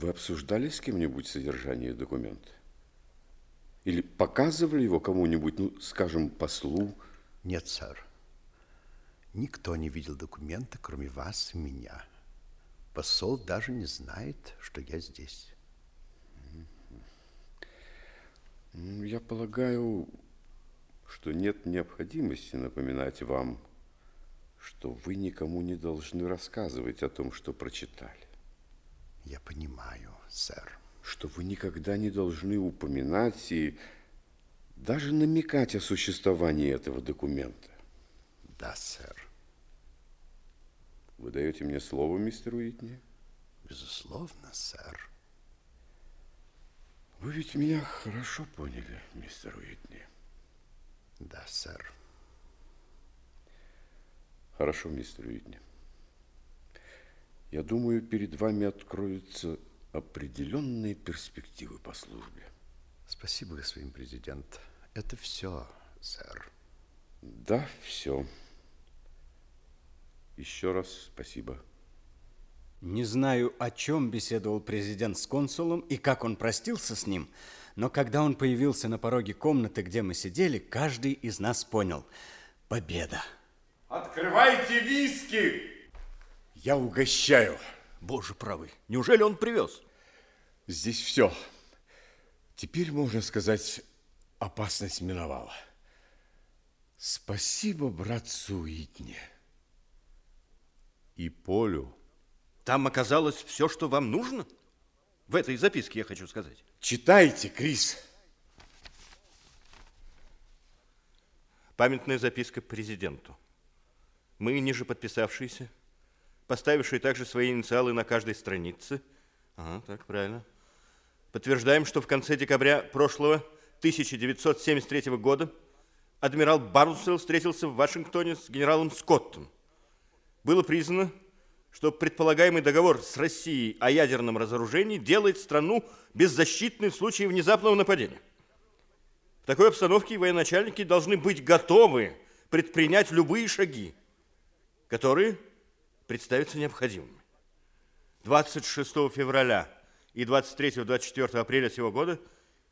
Вы обсуждали с кем-нибудь содержание документа? Или показывали его кому-нибудь, ну, скажем, послу? Нет, сэр. Никто не видел документа, кроме вас и меня. Посол даже не знает, что я здесь. Я полагаю, что нет необходимости напоминать вам, что вы никому не должны рассказывать о том, что прочитали. Я понимаю, сэр. Что вы никогда не должны упоминать и даже намекать о существовании этого документа. Да, сэр. Вы даете мне слово, мистер Уитни? Безусловно, сэр. Вы ведь меня хорошо поняли, мистер Уитни. Да, сэр. Хорошо, мистер Уитни. Я думаю, перед вами откроются определенные перспективы по службе. Спасибо, господин президент. Это все, сэр. Да, все. Еще раз спасибо. Не знаю, о чем беседовал президент с консулом и как он простился с ним, но когда он появился на пороге комнаты, где мы сидели, каждый из нас понял – победа. Открывайте виски! Я угощаю. Боже правый, неужели он привез? Здесь все. Теперь, можно сказать, опасность миновала. Спасибо братцу Уитне. И Полю. Там оказалось все, что вам нужно? В этой записке, я хочу сказать. Читайте, Крис. Памятная записка президенту. Мы, ниже подписавшиеся, поставившие также свои инициалы на каждой странице, ага, так, правильно, подтверждаем, что в конце декабря прошлого 1973 года адмирал Барнсвелл встретился в Вашингтоне с генералом Скоттом. Было признано, что предполагаемый договор с Россией о ядерном разоружении делает страну беззащитной в случае внезапного нападения. В такой обстановке военачальники должны быть готовы предпринять любые шаги, которые представятся необходимыми. 26 февраля и 23-24 апреля сего года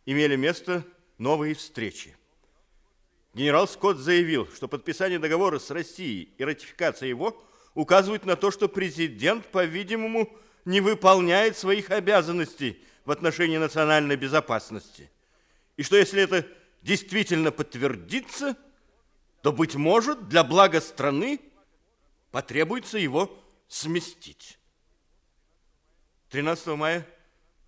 имели место новые встречи. Генерал Скотт заявил, что подписание договора с Россией и ратификация его – указывают на то, что президент, по-видимому, не выполняет своих обязанностей в отношении национальной безопасности. И что если это действительно подтвердится, то, быть может, для блага страны потребуется его сместить. 13 мая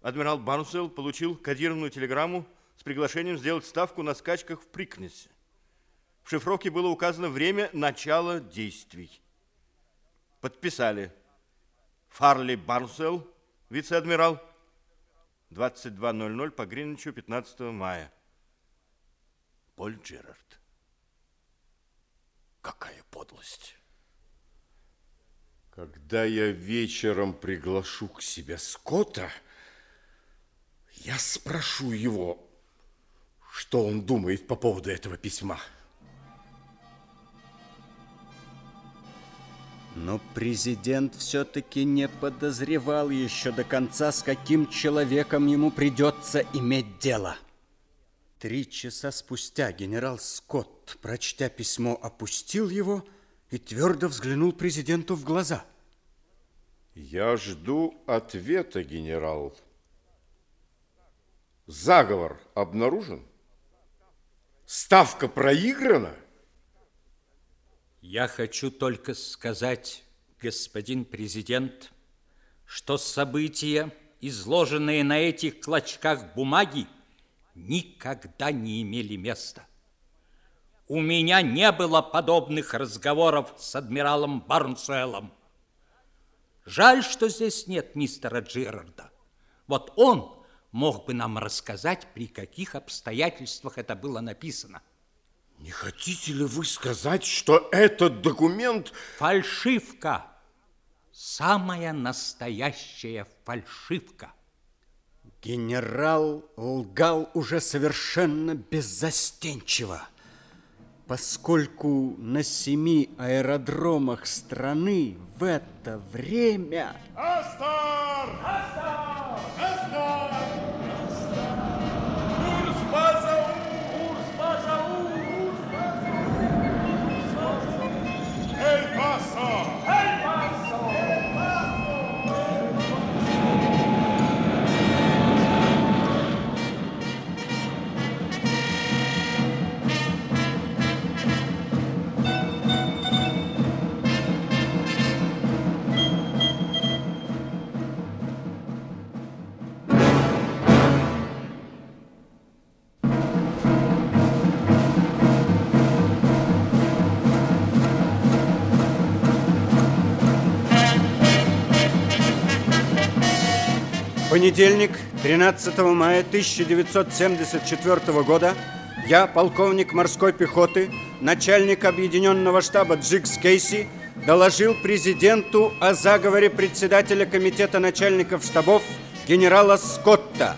адмирал Барнсвелл получил кодированную телеграмму с приглашением сделать ставку на скачках в Прикнесе. В шифровке было указано время начала действий. Подписали. Фарли Барнсвелл, вице-адмирал, 22.00 по Гринвичу 15 мая. Поль Джерард. Какая подлость. Когда я вечером приглашу к себе Скотта, я спрошу его, что он думает по поводу этого письма. Но президент все-таки не подозревал еще до конца, с каким человеком ему придется иметь дело. Три часа спустя генерал Скотт, прочтя письмо, опустил его и твердо взглянул президенту в глаза. Я жду ответа, генерал. Заговор обнаружен? Ставка проиграна? Я хочу только сказать, господин президент, что события, изложенные на этих клочках бумаги, никогда не имели места. У меня не было подобных разговоров с адмиралом Барнсуэллом. Жаль, что здесь нет мистера Джерарда. Вот он мог бы нам рассказать, при каких обстоятельствах это было написано. Не хотите ли вы сказать, что этот документ... Фальшивка. Самая настоящая фальшивка. Генерал лгал уже совершенно беззастенчиво, поскольку на семи аэродромах страны в это время... Астор! Астор! Понедельник, 13 мая 1974 года, я, полковник морской пехоты, начальник объединенного штаба Джикс Кейси, доложил президенту о заговоре председателя комитета начальников штабов генерала Скотта.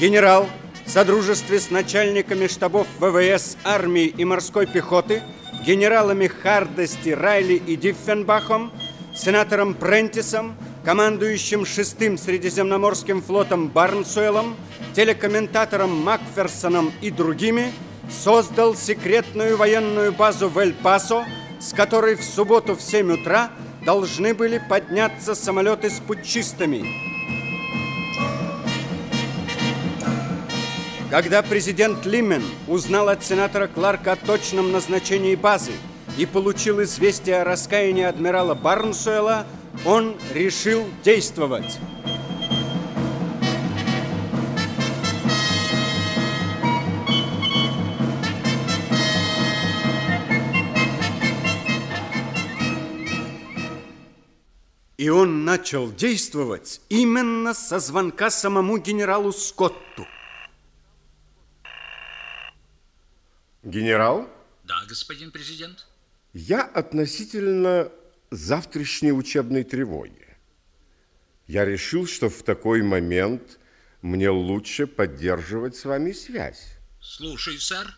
Генерал в содружестве с начальниками штабов ВВС, армии и морской пехоты, генералами Хардести, Райли и Диффенбахом, сенатором Прентисом, командующим шестым Средиземноморским флотом Барнсуэлом, телекомментатором Макферсоном и другими, создал секретную военную базу в Эль-Пасо, с которой в субботу в 7 утра должны были подняться самолеты с путчистами. Когда президент Лимен узнал от сенатора Кларка о точном назначении базы и получил известие о раскаянии адмирала Барнсуэла, он решил действовать. И он начал действовать именно со звонка самому генералу Скотту. Генерал, Да, господин президент. я относительно завтрашней учебной тревоги. Я решил, что в такой момент мне лучше поддерживать с вами связь. Слушаю, сэр.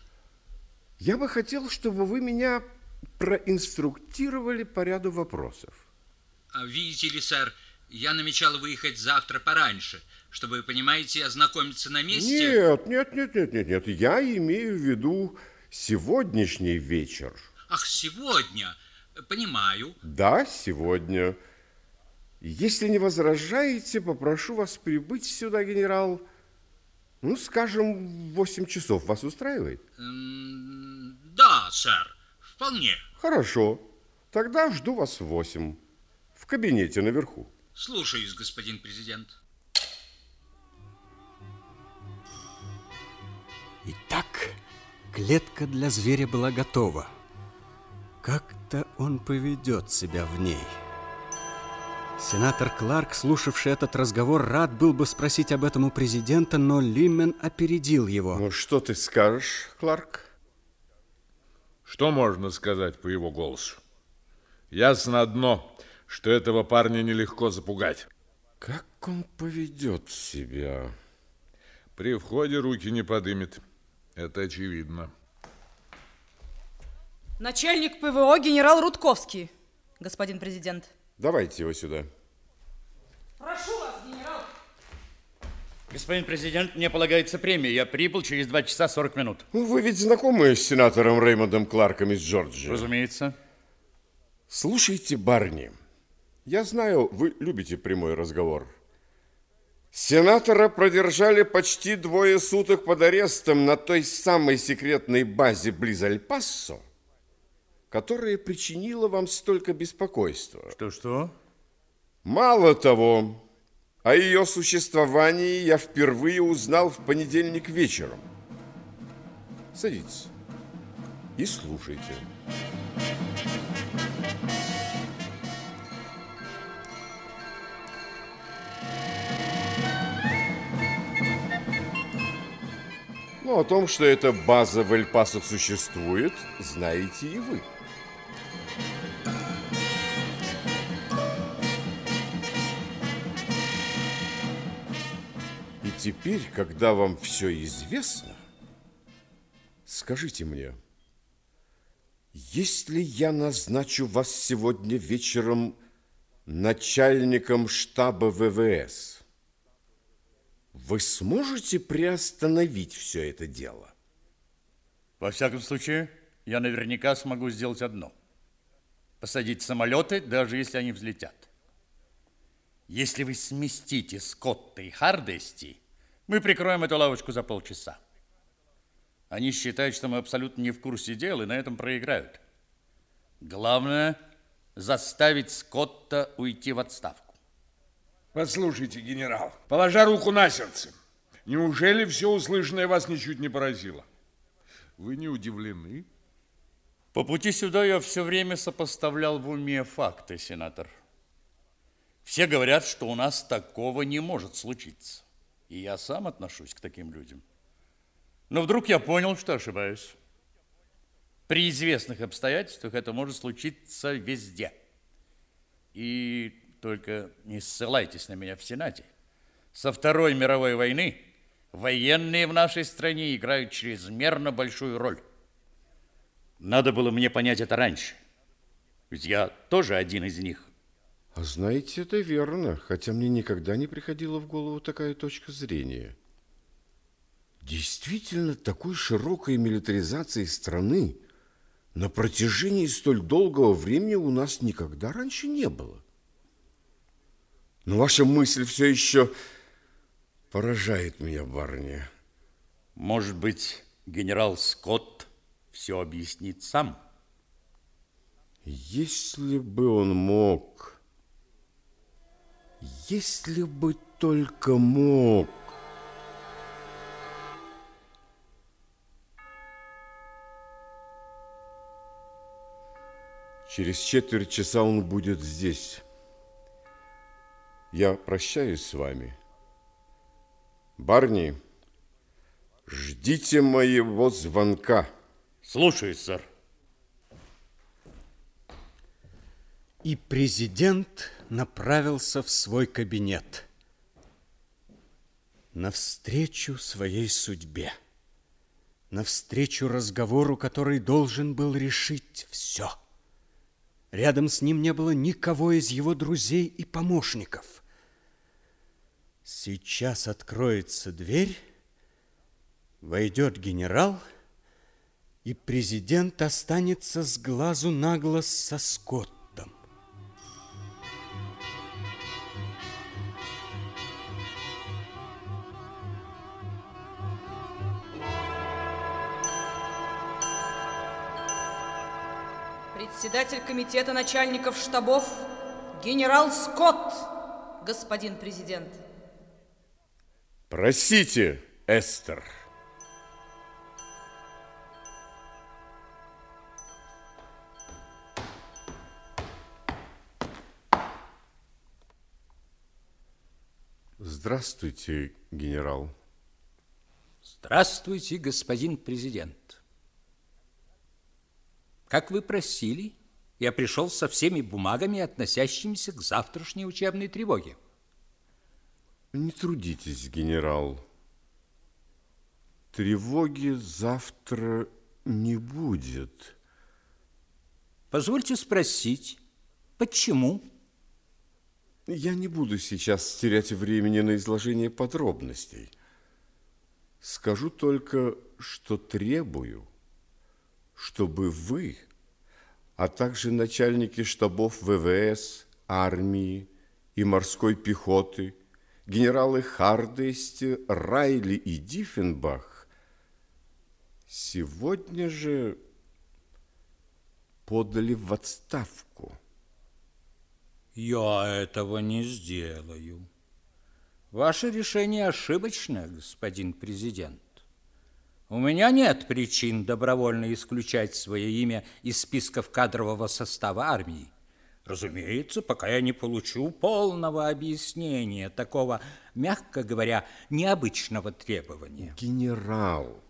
Я бы хотел, чтобы вы меня проинструктировали по ряду вопросов. А видите ли, сэр, я намечал выехать завтра пораньше, чтобы, понимаете, ознакомиться на месте. Нет, нет, нет, нет, нет, нет. Я имею в виду сегодняшний вечер. Ах, сегодня. Понимаю. Да, сегодня. Если не возражаете, попрошу вас прибыть сюда, генерал. Ну, скажем, в 8 часов. Вас устраивает? Да, сэр, вполне. Хорошо. Тогда жду вас в 8. В кабинете наверху. Слушаюсь, господин президент. Итак, клетка для зверя была готова. Как-то он поведет себя в ней. Сенатор Кларк, слушавший этот разговор, рад был бы спросить об этом у президента, но Лимен опередил его. Ну, что ты скажешь, Кларк? Что можно сказать по его голосу? Ясно одно, что этого парня нелегко запугать. Как он поведет себя? При входе руки не подымет. Это очевидно. Начальник ПВО генерал Рудковский, господин президент. Давайте его сюда. Прошу вас, генерал. Господин президент, мне полагается премия. Я прибыл через 2 часа 40 минут. Ну, Вы ведь знакомы с сенатором Реймондом Кларком из Джорджии? Разумеется. Слушайте, Барни, я знаю, вы любите прямой разговор. Сенатора продержали почти двое суток под арестом на той самой секретной базе близ Аль-Пассо, которая причинила вам столько беспокойства. Что-что? Мало того, о ее существовании я впервые узнал в понедельник вечером. Садитесь и слушайте. Ну, о том, что эта база в Эль-Пасо существует, знаете и вы. Теперь, когда вам все известно, скажите мне, если я назначу вас сегодня вечером начальником штаба ВВС, вы сможете приостановить все это дело? Во всяком случае, я наверняка смогу сделать одно. Посадить самолеты, даже если они взлетят. Если вы сместите Скотта и Хардести, мы прикроем эту лавочку за полчаса. Они считают, что мы абсолютно не в курсе дела и на этом проиграют. Главное – заставить Скотта уйти в отставку. Послушайте, генерал, положа руку на сердце, неужели все услышанное вас ничуть не поразило? Вы не удивлены? По пути сюда я все время сопоставлял в уме факты, сенатор. Все говорят, что у нас такого не может случиться. И я сам отношусь к таким людям. Но вдруг я понял, что ошибаюсь. При известных обстоятельствах это может случиться везде. И только не ссылайтесь на меня в Сенате. Со Второй мировой войны военные в нашей стране играют чрезмерно большую роль. Надо было мне понять это раньше. Ведь я тоже один из них. А знаете, это верно, хотя мне никогда не приходила в голову такая точка зрения. Действительно, такой широкой милитаризации страны на протяжении столь долгого времени у нас никогда раньше не было. Но ваша мысль все еще поражает меня, барыня. Может быть, генерал Скотт все объяснит сам? Если бы он мог, если бы только мог. Через четверть часа он будет здесь. Я прощаюсь с вами. Барни, ждите моего звонка. Слушаюсь, сэр. И президент направился в свой кабинет навстречу своей судьбе, навстречу разговору, который должен был решить все. Рядом с ним не было никого из его друзей и помощников. Сейчас откроется дверь, войдет генерал, и президент останется с глазу на глаз со Скоттом. Председатель комитета начальников штабов генерал Скотт, господин президент. Просите, Эстер. Здравствуйте, генерал. Здравствуйте, господин президент. Как вы просили, я пришел со всеми бумагами, относящимися к завтрашней учебной тревоге. Не трудитесь, генерал. Тревоги завтра не будет. Позвольте спросить, почему? Я не буду сейчас терять времени на изложение подробностей. Скажу только, что требую, чтобы вы, а также начальники штабов ВВС, армии и морской пехоты, генералы Хардести, Райли и Диффенбах сегодня же подали в отставку. Я этого не сделаю. Ваше решение ошибочное, господин президент. У меня нет причин добровольно исключать свое имя из списков кадрового состава армии. Разумеется, пока я не получу полного объяснения такого, мягко говоря, необычного требования. Генерал,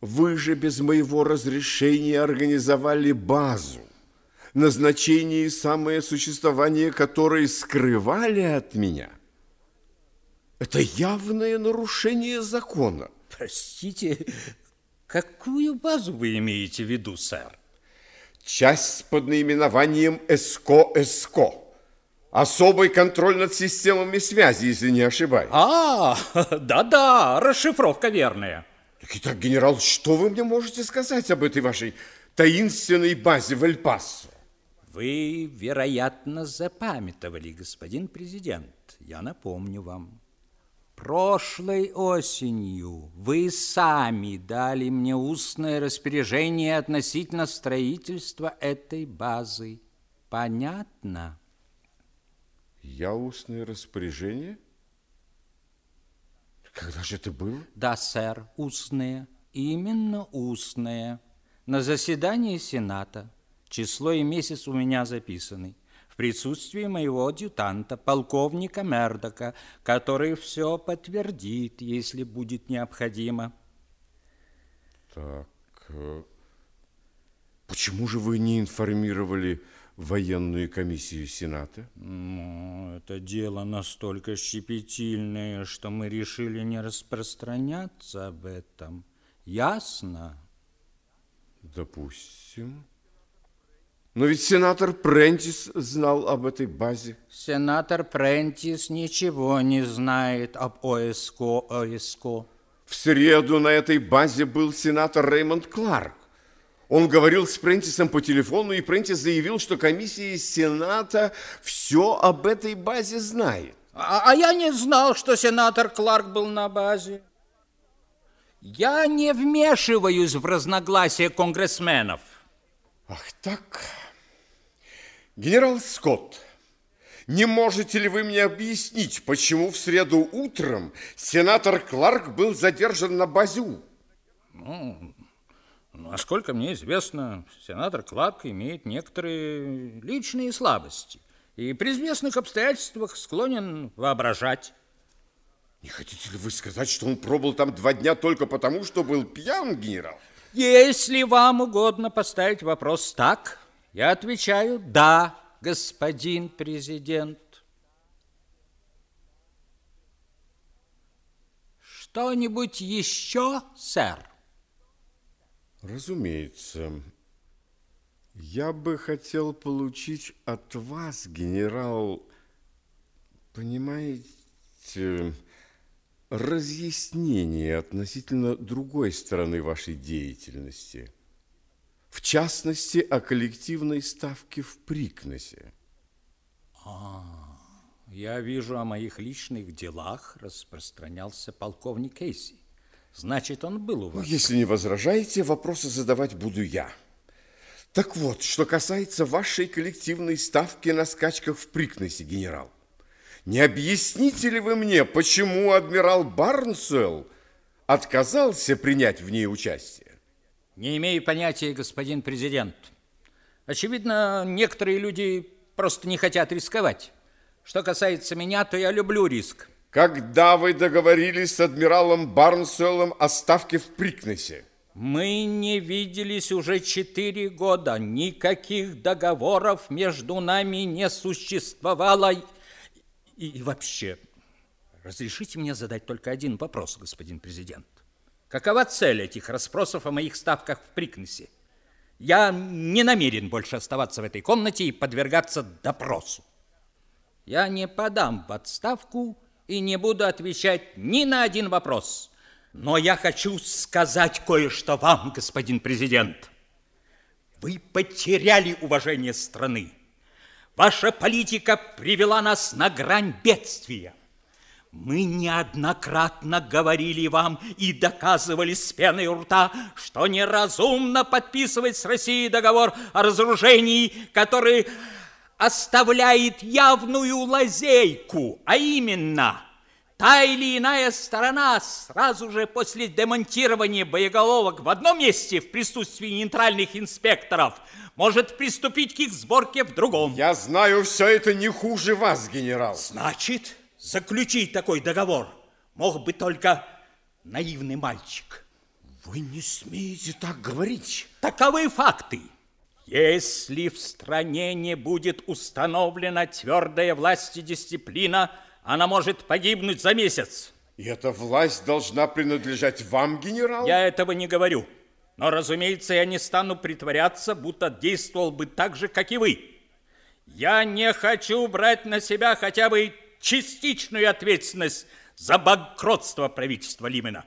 вы же без моего разрешения организовали базу, назначение и самое существование которой скрывали от меня. Это явное нарушение закона. Простите, какую базу вы имеете в виду, сэр? Часть под наименованием ЭСКО-ЭСКО. Особый контроль над системами связи, если не ошибаюсь. А, да-да, расшифровка верная. Итак, генерал, что вы мне можете сказать об этой вашей таинственной базе в Эль-Пасо? Вы, вероятно, запамятовали, господин президент. Я напомню вам. Прошлой осенью вы сами дали мне устное распоряжение относительно строительства этой базы. Понятно? Я устное распоряжение? Когда же это было? Да, сэр, устное. Именно устное. На заседании Сената. Число и месяц у меня записаны. В присутствии моего адъютанта, полковника Мердока, который все подтвердит, если будет необходимо. Так, э, почему же вы не информировали военную комиссию Сената? Ну, это дело настолько щепетильное, что мы решили не распространяться об этом. Ясно? Допустим. Но ведь сенатор Прентис знал об этой базе. Сенатор Прентис ничего не знает об ОСК ОСК. В среду на этой базе был сенатор Реймонд Кларк. Он говорил с Прентисом по телефону, и Прентис заявил, что комиссия Сената все об этой базе знает. А, а я не знал, что сенатор Кларк был на базе. Я не вмешиваюсь в разногласия конгрессменов. Ах так. Генерал Скотт, не можете ли вы мне объяснить, почему в среду утром сенатор Кларк был задержан на базю? Ну, насколько мне известно, сенатор Кларк имеет некоторые личные слабости и при известных обстоятельствах склонен воображать. Не хотите ли вы сказать, что он пробыл там два дня только потому, что был пьян, генерал? Если вам угодно поставить вопрос так, я отвечаю «да, господин президент». Что-нибудь еще, сэр? Разумеется. Я бы хотел получить от вас, генерал, понимаете, разъяснение относительно другой стороны вашей деятельности. В частности, о коллективной ставке в Прикносе. А, я вижу, о моих личных делах распространялся полковник Кейси. Значит, он был у вас. Ну, если не возражаете, вопросы задавать буду я. Так вот, что касается вашей коллективной ставки на скачках в Прикносе, генерал. Не объясните ли вы мне, почему адмирал Барнсуэлл отказался принять в ней участие? Не имею понятия, господин президент. Очевидно, некоторые люди просто не хотят рисковать. Что касается меня, то я люблю риск. Когда вы договорились с адмиралом Барнсуэллом о ставке в Прикнесе? Мы не виделись уже четыре года. Никаких договоров между нами не существовало. И, и вообще, разрешите мне задать только один вопрос, господин президент. Какова цель этих расспросов о моих ставках в Прикнесе? Я не намерен больше оставаться в этой комнате и подвергаться допросу. Я не подам в отставку и не буду отвечать ни на один вопрос. Но я хочу сказать кое-что вам, господин президент. Вы потеряли уважение страны. Ваша политика привела нас на грань бедствия. Мы неоднократно говорили вам и доказывали с пеной у рта, что неразумно подписывать с Россией договор о разоружении, который оставляет явную лазейку, а именно та или иная сторона сразу же после демонтирования боеголовок в одном месте в присутствии нейтральных инспекторов может приступить к их сборке в другом. Я знаю, все это не хуже вас, генерал. Значит, заключить такой договор мог бы только наивный мальчик. Вы не смеете так говорить. Таковы факты. Если в стране не будет установлена твердая власть и дисциплина, она может погибнуть за месяц. И эта власть должна принадлежать вам, генерал? Я этого не говорю. Но, разумеется, я не стану притворяться, будто действовал бы так же, как и вы. Я не хочу брать на себя хотя бы частичную ответственность за банкротство правительства Лимена.